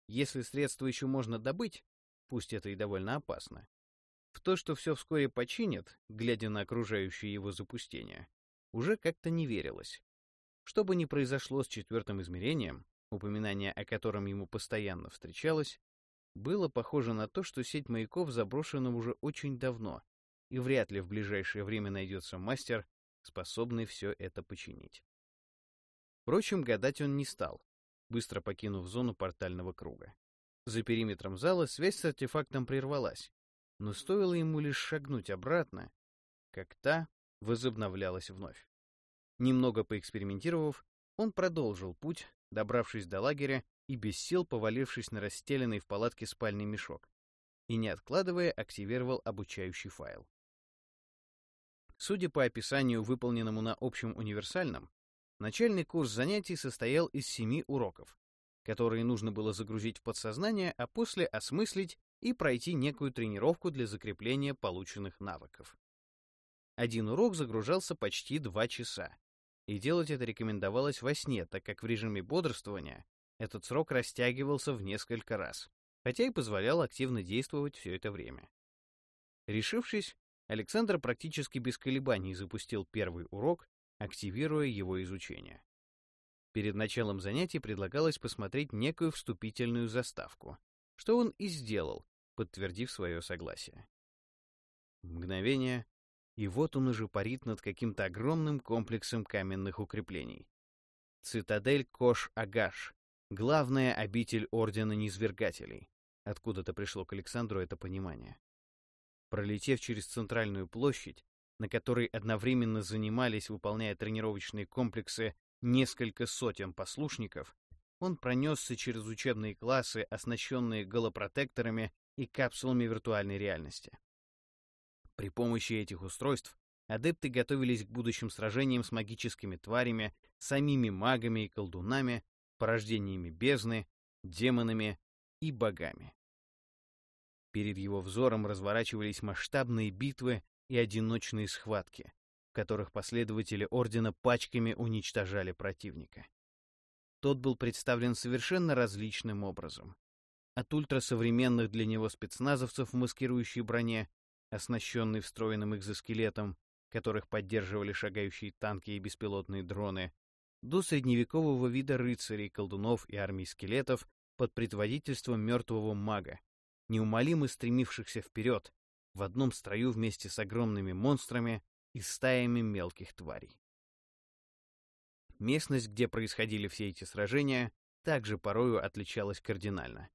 Если средства еще можно добыть, пусть это и довольно опасно, в то, что все вскоре починят, глядя на окружающее его запустение, уже как-то не верилось. Что бы ни произошло с четвертым измерением, упоминание о котором ему постоянно встречалось, было похоже на то, что сеть маяков заброшена уже очень давно, и вряд ли в ближайшее время найдется мастер, способный все это починить. Впрочем, гадать он не стал, быстро покинув зону портального круга. За периметром зала связь с артефактом прервалась, но стоило ему лишь шагнуть обратно, как та возобновлялась вновь. Немного поэкспериментировав, он продолжил путь, добравшись до лагеря и без сил повалившись на расстеленный в палатке спальный мешок, и, не откладывая, активировал обучающий файл. Судя по описанию, выполненному на общем универсальном, начальный курс занятий состоял из семи уроков, которые нужно было загрузить в подсознание, а после осмыслить и пройти некую тренировку для закрепления полученных навыков. Один урок загружался почти два часа, и делать это рекомендовалось во сне, так как в режиме бодрствования этот срок растягивался в несколько раз, хотя и позволял активно действовать все это время. Решившись, Александр практически без колебаний запустил первый урок, активируя его изучение. Перед началом занятий предлагалось посмотреть некую вступительную заставку, что он и сделал, подтвердив свое согласие. Мгновение, и вот он уже парит над каким-то огромным комплексом каменных укреплений. Цитадель Кош-Агаш, Главная обитель Ордена Низвергателей. Откуда-то пришло к Александру это понимание. Пролетев через центральную площадь, на которой одновременно занимались, выполняя тренировочные комплексы, несколько сотен послушников, он пронесся через учебные классы, оснащенные голопротекторами и капсулами виртуальной реальности. При помощи этих устройств адепты готовились к будущим сражениям с магическими тварями, самими магами и колдунами, порождениями бездны, демонами и богами. Перед его взором разворачивались масштабные битвы и одиночные схватки, в которых последователи Ордена пачками уничтожали противника. тот был представлен совершенно различным образом. От ультрасовременных для него спецназовцев в маскирующей броне, оснащенной встроенным экзоскелетом, которых поддерживали шагающие танки и беспилотные дроны, до средневекового вида рыцарей, колдунов и армий скелетов под предводительством мертвого мага, неумолимо стремившихся вперед, в одном строю вместе с огромными монстрами и стаями мелких тварей. Местность, где происходили все эти сражения, также порою отличалась кардинально.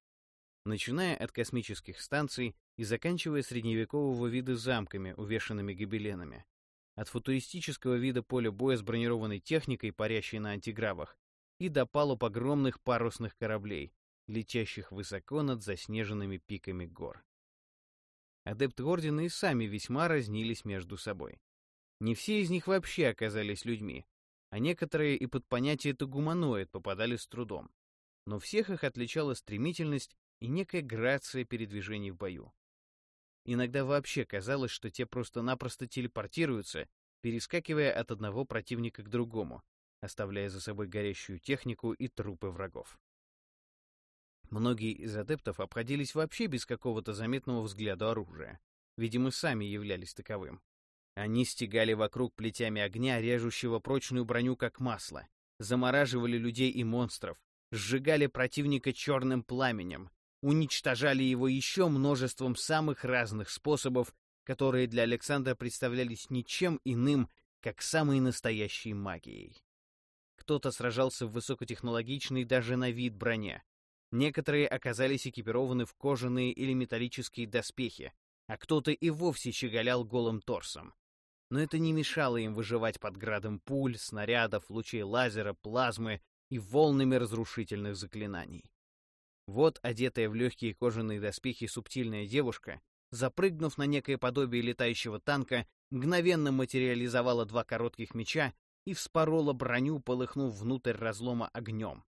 Начиная от космических станций и заканчивая средневекового вида замками, увешанными гобеленами, от футуристического вида поля боя с бронированной техникой, парящей на антигравах, и до палуб огромных парусных кораблей, летящих высоко над заснеженными пиками гор. Адепты Ордена и сами весьма разнились между собой. Не все из них вообще оказались людьми, а некоторые и под понятие «это гуманоид» попадали с трудом. Но всех их отличала стремительность и некая грация передвижений в бою. Иногда вообще казалось, что те просто-напросто телепортируются, перескакивая от одного противника к другому, оставляя за собой горящую технику и трупы врагов. Многие из адептов обходились вообще без какого-то заметного взгляда оружия. Видимо, сами являлись таковым. Они стегали вокруг плетями огня, режущего прочную броню как масло, замораживали людей и монстров, сжигали противника черным пламенем, уничтожали его еще множеством самых разных способов, которые для Александра представлялись ничем иным, как самой настоящей магией. Кто-то сражался в высокотехнологичной даже на вид броне. Некоторые оказались экипированы в кожаные или металлические доспехи, а кто-то и вовсе щеголял голым торсом. Но это не мешало им выживать под градом пуль, снарядов, лучей лазера, плазмы и волнами разрушительных заклинаний. Вот одетая в легкие кожаные доспехи субтильная девушка, запрыгнув на некое подобие летающего танка, мгновенно материализовала два коротких меча и вспорола броню, полыхнув внутрь разлома огнем.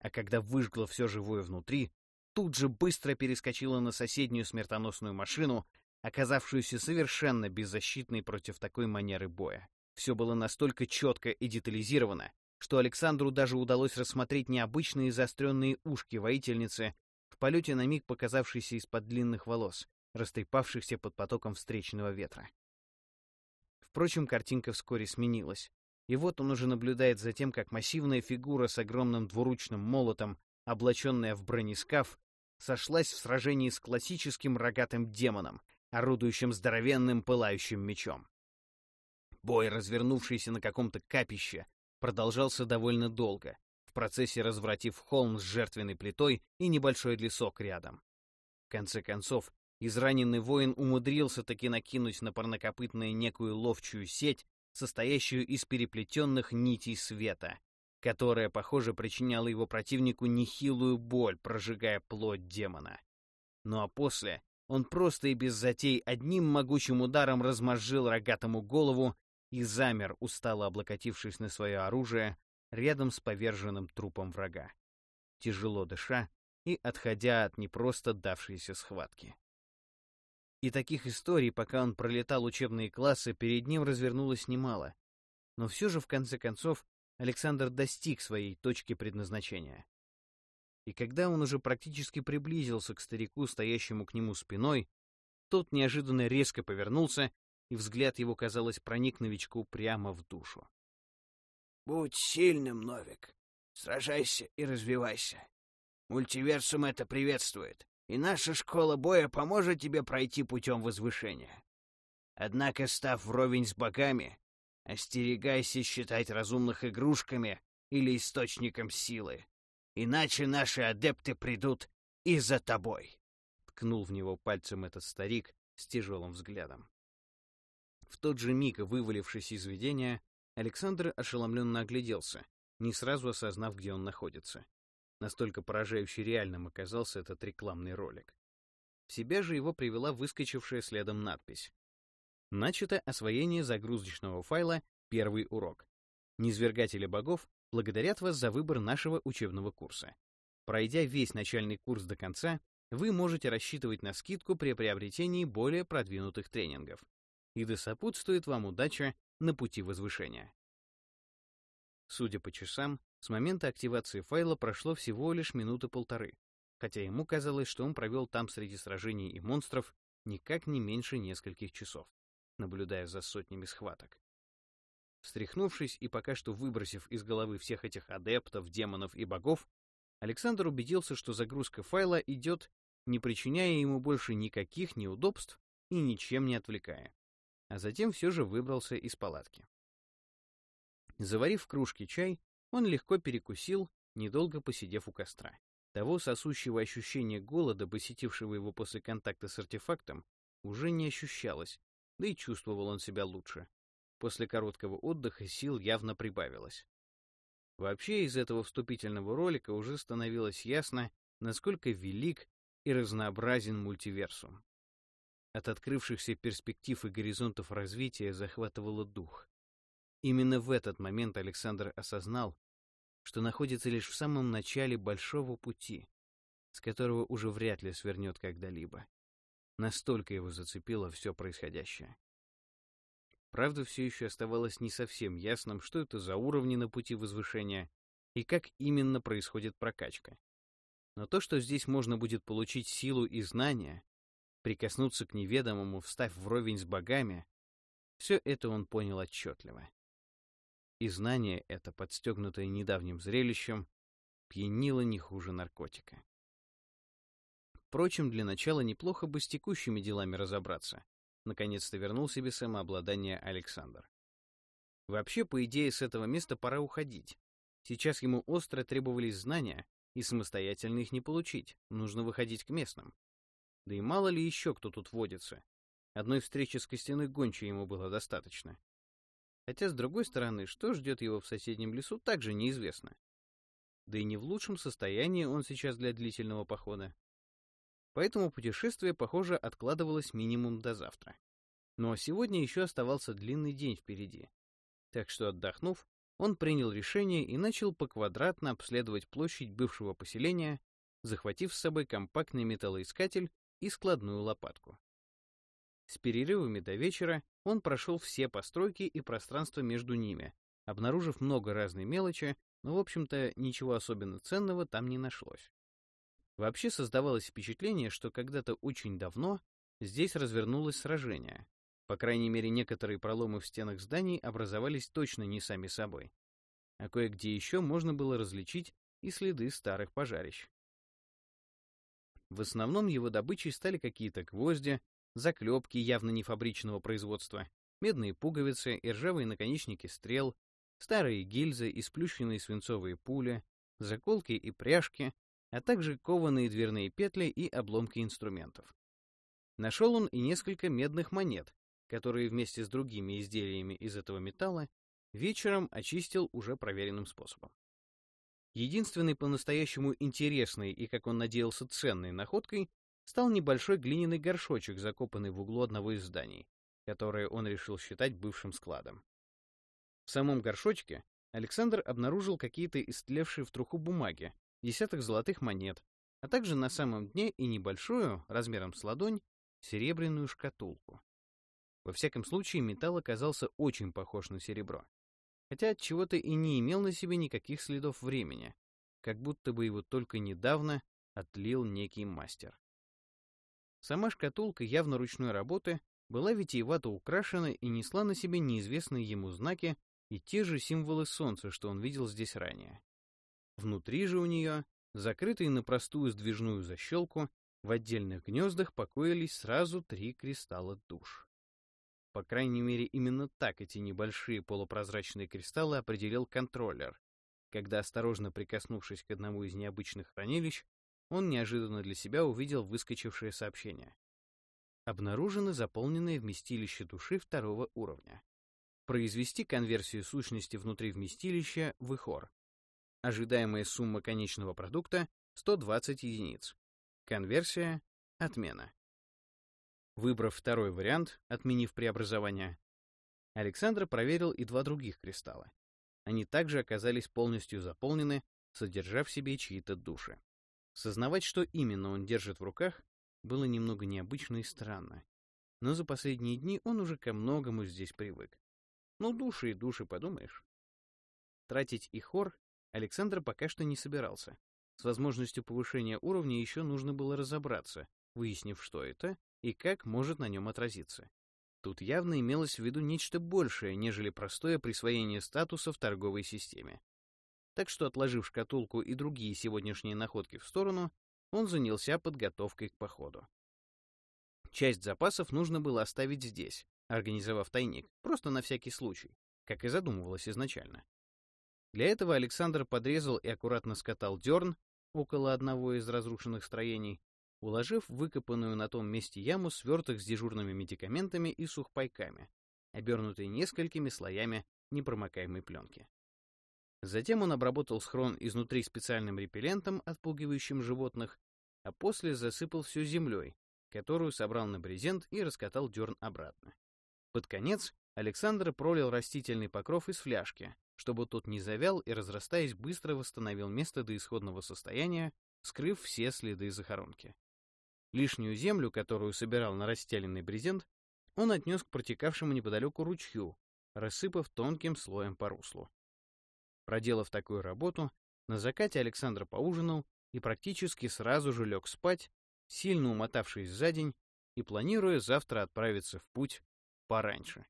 А когда выжгла все живое внутри, тут же быстро перескочила на соседнюю смертоносную машину, оказавшуюся совершенно беззащитной против такой манеры боя. Все было настолько четко и детализировано, что Александру даже удалось рассмотреть необычные заостренные ушки воительницы, в полете на миг показавшиеся из-под длинных волос, растрепавшихся под потоком встречного ветра. Впрочем, картинка вскоре сменилась, и вот он уже наблюдает за тем, как массивная фигура с огромным двуручным молотом, облаченная в бронескаф, сошлась в сражении с классическим рогатым демоном, орудующим здоровенным пылающим мечом. Бой, развернувшийся на каком-то капище, продолжался довольно долго, в процессе развратив холм с жертвенной плитой и небольшой лесок рядом. В конце концов, израненный воин умудрился таки накинуть на парнокопытное некую ловчую сеть, состоящую из переплетенных нитей света, которая, похоже, причиняла его противнику нехилую боль, прожигая плоть демона. Ну а после он просто и без затей одним могучим ударом размозжил рогатому голову и замер, устало облокотившись на свое оружие, рядом с поверженным трупом врага, тяжело дыша и отходя от непросто давшейся схватки. И таких историй, пока он пролетал учебные классы, перед ним развернулось немало. Но все же, в конце концов, Александр достиг своей точки предназначения. И когда он уже практически приблизился к старику, стоящему к нему спиной, тот неожиданно резко повернулся и взгляд его, казалось, проник новичку прямо в душу. «Будь сильным, Новик. Сражайся и развивайся. Мультиверсум это приветствует, и наша школа боя поможет тебе пройти путем возвышения. Однако, став вровень с богами, остерегайся считать разумных игрушками или источником силы, иначе наши адепты придут и за тобой», — ткнул в него пальцем этот старик с тяжелым взглядом. В тот же миг, вывалившись из видения, Александр ошеломленно огляделся, не сразу осознав, где он находится. Настолько поражающе реальным оказался этот рекламный ролик. В себя же его привела выскочившая следом надпись. Начато освоение загрузочного файла «Первый урок». Низвергатели богов благодарят вас за выбор нашего учебного курса. Пройдя весь начальный курс до конца, вы можете рассчитывать на скидку при приобретении более продвинутых тренингов и да сопутствует вам удача на пути возвышения. Судя по часам, С момента активации файла прошло всего лишь минуты полторы, хотя ему казалось, что он провел там среди сражений и монстров никак не меньше нескольких часов, наблюдая за сотнями схваток. Встряхнувшись и пока что выбросив из головы всех этих адептов, демонов и богов, Александр убедился, что загрузка файла идет, не причиняя ему больше никаких неудобств и ничем не отвлекая. А затем все же выбрался из палатки. Заварив в кружке чай, он легко перекусил, недолго посидев у костра. Того сосущего ощущения голода, посетившего его после контакта с артефактом, уже не ощущалось, да и чувствовал он себя лучше. После короткого отдыха сил явно прибавилось. Вообще из этого вступительного ролика уже становилось ясно, насколько велик и разнообразен мультиверсум. От открывшихся перспектив и горизонтов развития захватывало дух. Именно в этот момент Александр осознал, что находится лишь в самом начале большого пути, с которого уже вряд ли свернет когда-либо. Настолько его зацепило все происходящее. Правда, все еще оставалось не совсем ясным, что это за уровни на пути возвышения и как именно происходит прокачка. Но то, что здесь можно будет получить силу и знания, прикоснуться к неведомому, встав вровень с богами, все это он понял отчетливо. И знание это, подстегнутое недавним зрелищем, пьянило не хуже наркотика. Впрочем, для начала неплохо бы с текущими делами разобраться. Наконец-то вернул себе самообладание Александр. Вообще, по идее, с этого места пора уходить. Сейчас ему остро требовались знания, и самостоятельно их не получить, нужно выходить к местным. Да и мало ли еще кто тут водится. Одной встречи с костяной гончей ему было достаточно. Хотя, с другой стороны, что ждет его в соседнем лесу, также неизвестно. Да и не в лучшем состоянии он сейчас для длительного похода. Поэтому путешествие, похоже, откладывалось минимум до завтра. Но сегодня еще оставался длинный день впереди. Так что, отдохнув, он принял решение и начал поквадратно обследовать площадь бывшего поселения, захватив с собой компактный металлоискатель и складную лопатку. С перерывами до вечера он прошел все постройки и пространство между ними, обнаружив много разной мелочи, но, в общем-то, ничего особенно ценного там не нашлось. Вообще создавалось впечатление, что когда-то очень давно здесь развернулось сражение. По крайней мере, некоторые проломы в стенах зданий образовались точно не сами собой. А кое-где еще можно было различить и следы старых пожарищ. В основном его добычей стали какие-то гвозди, заклепки явно не фабричного производства, медные пуговицы и ржавые наконечники стрел, старые гильзы и сплющенные свинцовые пули, заколки и пряжки, а также кованые дверные петли и обломки инструментов. Нашел он и несколько медных монет, которые вместе с другими изделиями из этого металла вечером очистил уже проверенным способом. Единственной по-настоящему интересной и, как он надеялся, ценной находкой стал небольшой глиняный горшочек, закопанный в углу одного из зданий, которое он решил считать бывшим складом. В самом горшочке Александр обнаружил какие-то истлевшие в труху бумаги, десяток золотых монет, а также на самом дне и небольшую, размером с ладонь, серебряную шкатулку. Во всяком случае, металл оказался очень похож на серебро. Хотя от чего-то и не имел на себе никаких следов времени, как будто бы его только недавно отлил некий мастер. Сама шкатулка явно ручной работы была витиевато украшена и несла на себе неизвестные ему знаки и те же символы солнца, что он видел здесь ранее. Внутри же у нее, закрытые на простую сдвижную защелку, в отдельных гнездах покоились сразу три кристалла душ. По крайней мере, именно так эти небольшие полупрозрачные кристаллы определил контроллер, когда, осторожно прикоснувшись к одному из необычных хранилищ, он неожиданно для себя увидел выскочившее сообщение. Обнаружено заполненное вместилище души второго уровня. Произвести конверсию сущности внутри вместилища в Ихор. Ожидаемая сумма конечного продукта — 120 единиц. Конверсия — отмена. Выбрав второй вариант, отменив преобразование, Александр проверил и два других кристалла. Они также оказались полностью заполнены, содержав в себе чьи-то души. Сознавать, что именно он держит в руках, было немного необычно и странно. Но за последние дни он уже ко многому здесь привык. Ну, души и души, подумаешь. Тратить их хор Александр пока что не собирался. С возможностью повышения уровня еще нужно было разобраться, выяснив, что это и как может на нем отразиться. Тут явно имелось в виду нечто большее, нежели простое присвоение статуса в торговой системе. Так что, отложив шкатулку и другие сегодняшние находки в сторону, он занялся подготовкой к походу. Часть запасов нужно было оставить здесь, организовав тайник, просто на всякий случай, как и задумывалось изначально. Для этого Александр подрезал и аккуратно скатал дерн около одного из разрушенных строений, уложив выкопанную на том месте яму сверток с дежурными медикаментами и сухпайками, обернутый несколькими слоями непромокаемой пленки. Затем он обработал схрон изнутри специальным репеллентом, отпугивающим животных, а после засыпал все землей, которую собрал на брезент и раскатал дерн обратно. Под конец Александр пролил растительный покров из фляжки, чтобы тот не завял и, разрастаясь, быстро восстановил место до исходного состояния, скрыв все следы захоронки. Лишнюю землю, которую собирал на расстеленный брезент, он отнес к протекавшему неподалеку ручью, рассыпав тонким слоем по руслу. Проделав такую работу, на закате Александр поужинал и практически сразу же лег спать, сильно умотавшись за день и планируя завтра отправиться в путь пораньше.